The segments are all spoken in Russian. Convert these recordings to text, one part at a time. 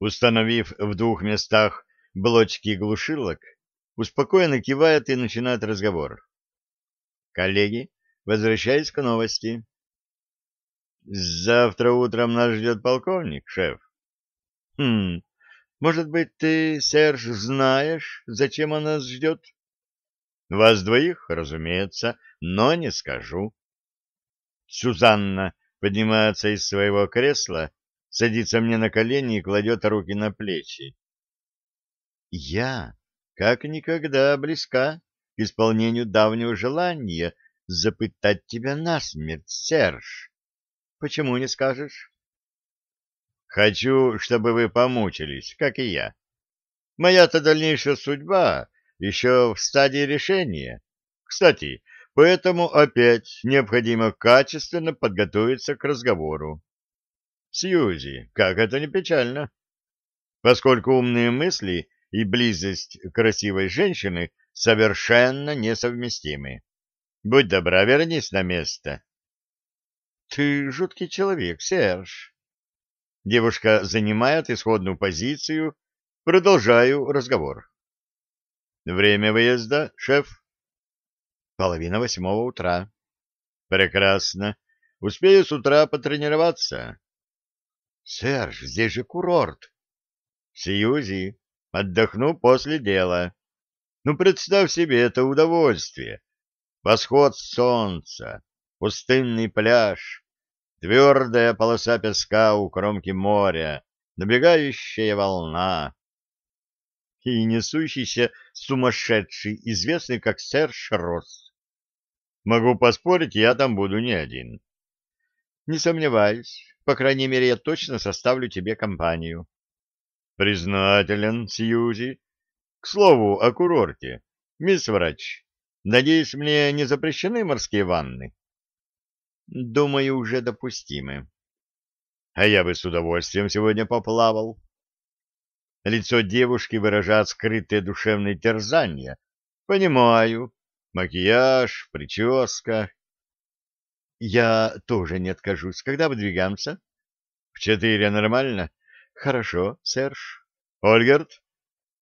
Установив в двух местах блочки глушилок, успокоенно кивает и начинает разговор. Коллеги, возвращаясь к новости. Завтра утром нас ждет полковник, шеф. Хм, может быть, ты, Серж, знаешь, зачем он нас ждет? Вас двоих, разумеется, но не скажу. Сюзанна поднимается из своего кресла, садится мне на колени и кладет руки на плечи. Я, как никогда, близка к исполнению давнего желания запытать тебя насмерть, Серж. Почему не скажешь? Хочу, чтобы вы помучились, как и я. Моя-то дальнейшая судьба еще в стадии решения. Кстати, поэтому опять необходимо качественно подготовиться к разговору. Сьюзи, как это не печально. Поскольку умные мысли и близость красивой женщины совершенно несовместимы. Будь добра, вернись на место. Ты жуткий человек, Серж. Девушка занимает исходную позицию. Продолжаю разговор. Время выезда, шеф? Половина восьмого утра. Прекрасно. Успею с утра потренироваться. Серж, здесь же курорт. Сьюзи, отдохну после дела. Ну, представь себе это удовольствие. Восход солнца, пустынный пляж, твердая полоса песка у кромки моря, набегающая волна и несущийся сумасшедший, известный как сэр Шросс. Могу поспорить, я там буду не один. Не сомневаюсь, по крайней мере, я точно составлю тебе компанию. Признателен, Сьюзи. К слову, о курорте. Мисс врач, надеюсь, мне не запрещены морские ванны? Думаю, уже допустимы. А я бы с удовольствием сегодня поплавал. Лицо девушки выражает скрытое душевное терзание. Понимаю. Макияж, прическа. Я тоже не откажусь. Когда выдвигаемся? В четыре нормально? Хорошо, Серж. Ольгерт?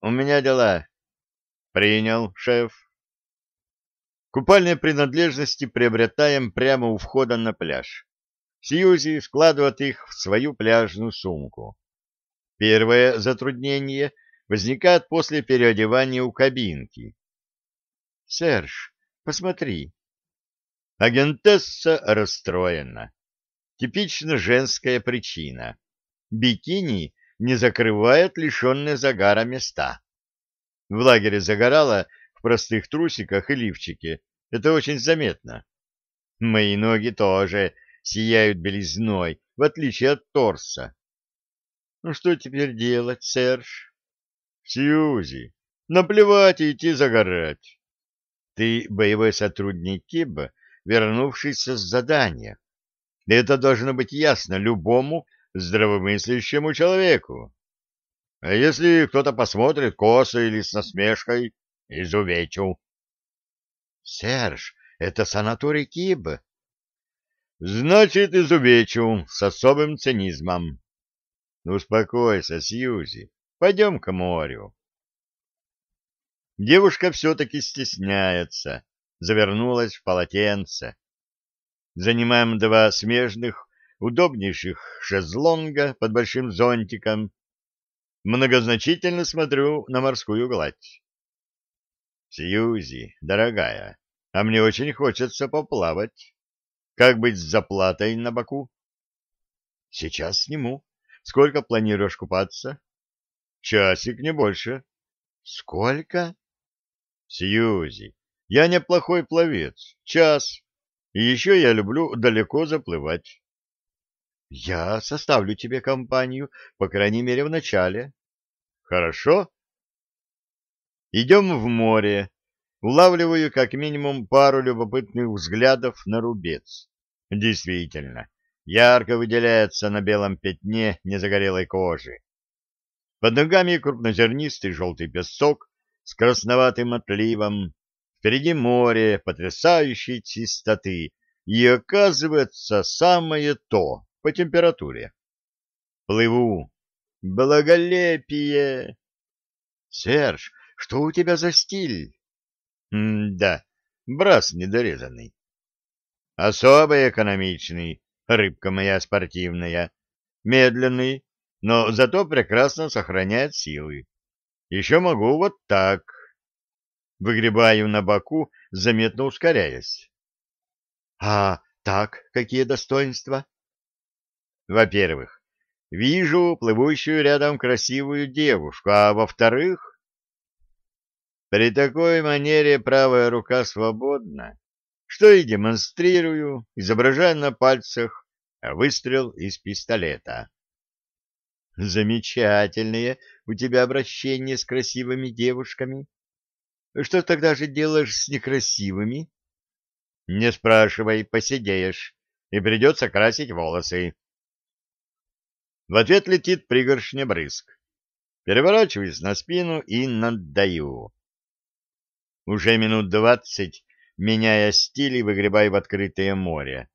У меня дела. Принял, шеф. Купальные принадлежности приобретаем прямо у входа на пляж. Сьюзи складывает их в свою пляжную сумку. Первое затруднение возникает после переодевания у кабинки. «Серж, посмотри». Агентесса расстроена. Типично женская причина. Бикини не закрывает лишенные загара места. В лагере загорала в простых трусиках и лифчике. Это очень заметно. Мои ноги тоже сияют белизной, в отличие от торса. Ну что теперь делать, Серж? Сьюзи, наплевать и идти загорать. Ты боевой сотрудник КИБ, вернувшийся с задания. Это должно быть ясно любому здравомыслящему человеку. А если кто-то посмотрит косо или с насмешкой, Изувечу. — Серж, это санаторий Киб. — Значит, изувечу с особым цинизмом. — Успокойся, Сьюзи, пойдем к морю. Девушка все-таки стесняется, завернулась в полотенце. Занимаем два смежных, удобнейших шезлонга под большим зонтиком. Многозначительно смотрю на морскую гладь. Сьюзи, дорогая, а мне очень хочется поплавать. Как быть с заплатой на боку? Сейчас сниму. Сколько планируешь купаться? Часик, не больше. Сколько? Сьюзи, я неплохой пловец. Час. И еще я люблю далеко заплывать. Я составлю тебе компанию, по крайней мере, в начале. Хорошо? Идем в море. Улавливаю как минимум пару любопытных взглядов на рубец. Действительно, ярко выделяется на белом пятне незагорелой кожи. Под ногами крупнозернистый желтый песок с красноватым отливом. Впереди море потрясающей чистоты и, оказывается, самое то по температуре. Плыву. Благолепие! Серж, что у тебя за стиль? М-да, брас недорезанный. Особо экономичный, рыбка моя спортивная. Медленный, но зато прекрасно сохраняет силы. Еще могу вот так. Выгребаю на боку, заметно ускоряясь. А так, какие достоинства? Во-первых, вижу плывущую рядом красивую девушку, а во-вторых, при такой манере правая рука свободна, что и демонстрирую, изображая на пальцах выстрел из пистолета. Замечательное у тебя обращение с красивыми девушками. Что тогда же делаешь с некрасивыми? Не спрашивай, посидеешь, и придется красить волосы. В ответ летит пригоршня брызг. Переворачиваюсь на спину и наддаю. Уже минут двадцать, меняя стиль и выгребая в открытое море.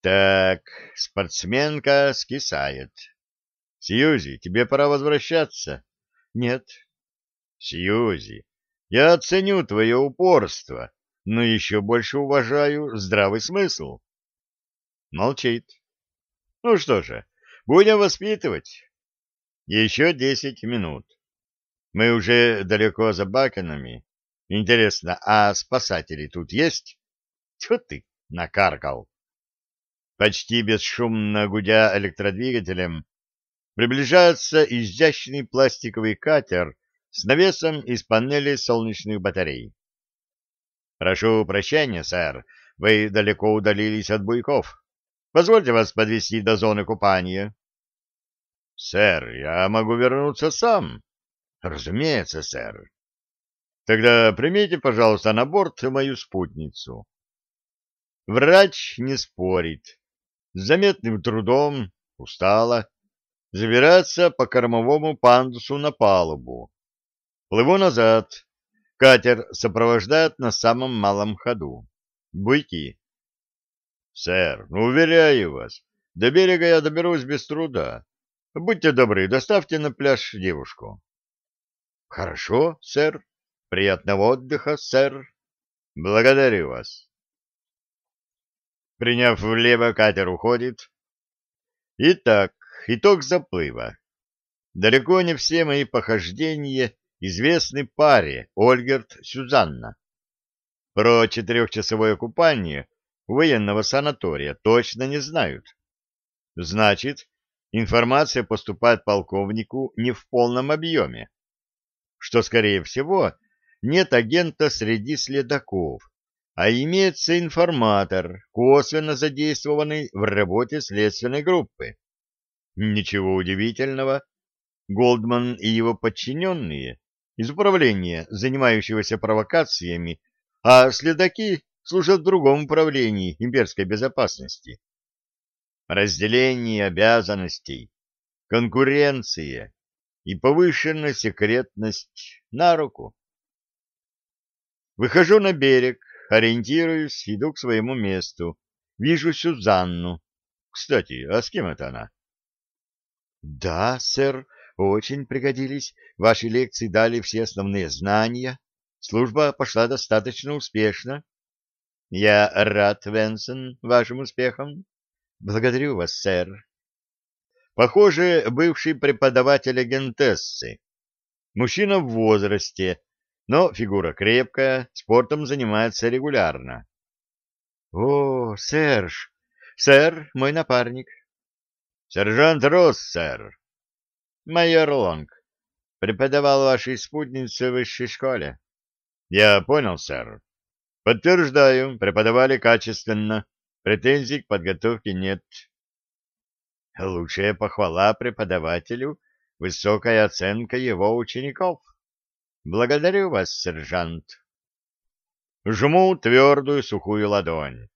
Так, спортсменка скисает. Сьюзи, тебе пора возвращаться. Нет. Сьюзи, я оценю твое упорство, но еще больше уважаю здравый смысл. Молчит. Ну что же, Будем воспитывать. Еще десять минут. Мы уже далеко за Бакенами. Интересно, а спасатели тут есть? Чего ты накаркал? Почти бесшумно гудя электродвигателем, приближается изящный пластиковый катер с навесом из панелей солнечных батарей. Прошу прощения, сэр, вы далеко удалились от буйков. Позвольте вас подвести до зоны купания. — Сэр, я могу вернуться сам. — Разумеется, сэр. — Тогда примите, пожалуйста, на борт мою спутницу. Врач не спорит. С заметным трудом, устала, забираться по кормовому пандусу на палубу. Плыву назад. Катер сопровождает на самом малом ходу. Буйки. — Сэр, ну, уверяю вас, до берега я доберусь без труда. Будьте добры, доставьте на пляж девушку. — Хорошо, сэр. Приятного отдыха, сэр. Благодарю вас. Приняв влево, катер уходит. Итак, итог заплыва. Далеко не все мои похождения известны паре Ольгерт-Сюзанна. Про четырехчасовое купание военного санатория точно не знают. Значит, информация поступает полковнику не в полном объеме. Что, скорее всего, нет агента среди следаков, а имеется информатор, косвенно задействованный в работе следственной группы. Ничего удивительного. Голдман и его подчиненные из управления, занимающегося провокациями, а следаки служат в другом управлении имперской безопасности. Разделение обязанностей, конкуренция и повышенная секретность на руку. Выхожу на берег, ориентируюсь, иду к своему месту. Вижу Сюзанну. Кстати, а с кем это она? — Да, сэр, очень пригодились. Ваши лекции дали все основные знания. Служба пошла достаточно успешно. Я рад, Венсон, вашим успехам. Благодарю вас, сэр. Похоже, бывший преподаватель агентессы. Мужчина в возрасте, но фигура крепкая, спортом занимается регулярно. О, Серж, сэр, мой напарник. Сержант Росс, сэр. Майор Лонг. Преподавал вашей спутнице в высшей школе. Я понял, сэр. Подтверждаю, преподавали качественно. Претензий к подготовке нет. Лучшая похвала преподавателю — высокая оценка его учеников. Благодарю вас, сержант. Жму твердую сухую ладонь.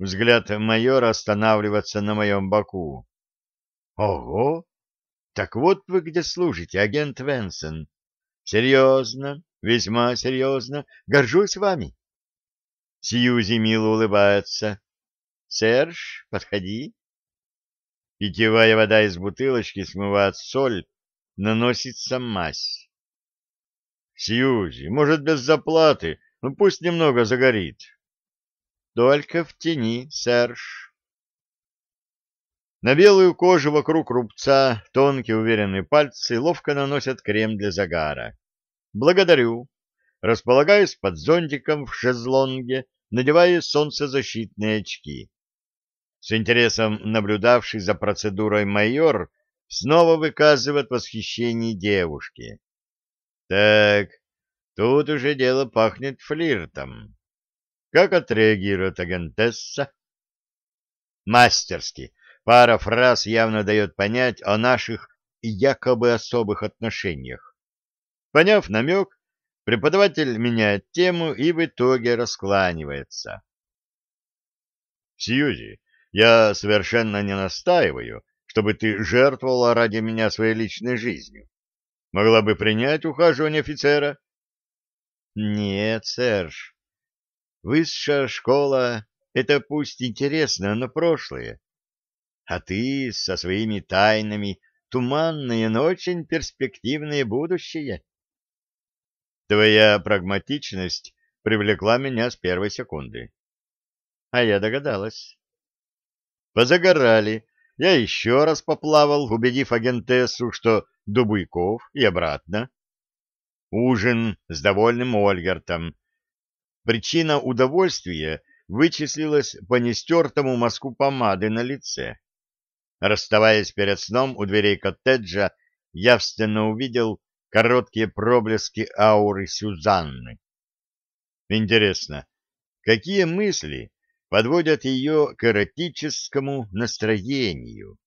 Взгляд майора останавливается на моем боку. Ого! Так вот вы где служите, агент Венсон. Серьезно, весьма серьезно. Горжусь вами. Сьюзи мило улыбается. «Серж, подходи». Питьевая вода из бутылочки смывает соль, наносится мазь. Сьюзи, может, без заплаты, ну пусть немного загорит. Только в тени, Серж. На белую кожу вокруг рубца тонкие уверенные пальцы ловко наносят крем для загара. Благодарю. Располагаюсь под зонтиком в шезлонге, надевая солнцезащитные очки. С интересом наблюдавший за процедурой майор снова выказывает восхищение девушки. Так, тут уже дело пахнет флиртом. Как отреагирует агентесса? Мастерски. Пара фраз явно дает понять о наших якобы особых отношениях. Поняв намек, преподаватель меняет тему и в итоге раскланивается. Сьюзи, я совершенно не настаиваю, чтобы ты жертвовала ради меня своей личной жизнью. Могла бы принять ухаживание офицера? Нет, Серж. Высшая школа — это пусть интересно, но прошлое. А ты со своими тайнами туманное, но очень перспективное будущее. Твоя прагматичность привлекла меня с первой секунды. А я догадалась. Позагорали. Я еще раз поплавал, убедив агентессу, что до Буйков и обратно. Ужин с довольным Ольгертом. Причина удовольствия вычислилась по нестертому мазку помады на лице. Расставаясь перед сном у дверей коттеджа, явственно увидел короткие проблески ауры Сюзанны. Интересно, какие мысли подводят ее к эротическому настроению?